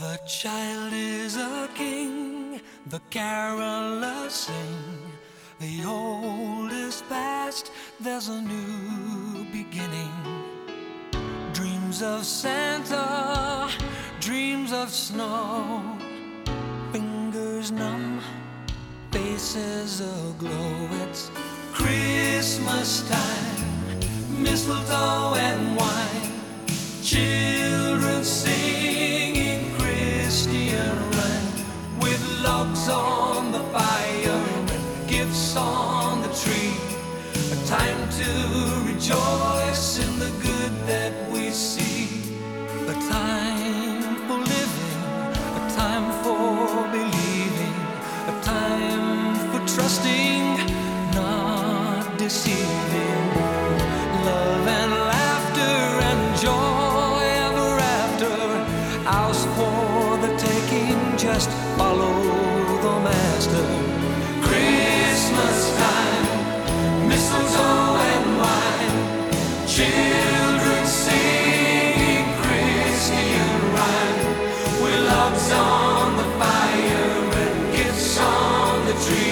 The child is a king, the carolers sing. The old is past, there's a new beginning. Dreams of Santa, dreams of snow. Fingers numb, faces aglow. It's Christmas time, mistletoe logs on the fire gifts on the tree. A time to rejoice in the good that we see. A time for living, a time for believing, a time for trusting, the tree.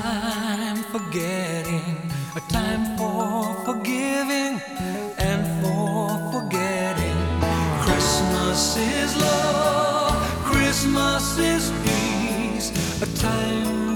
Time for getting, a time for forgiving and for forgetting. Christmas is love, Christmas is peace, a time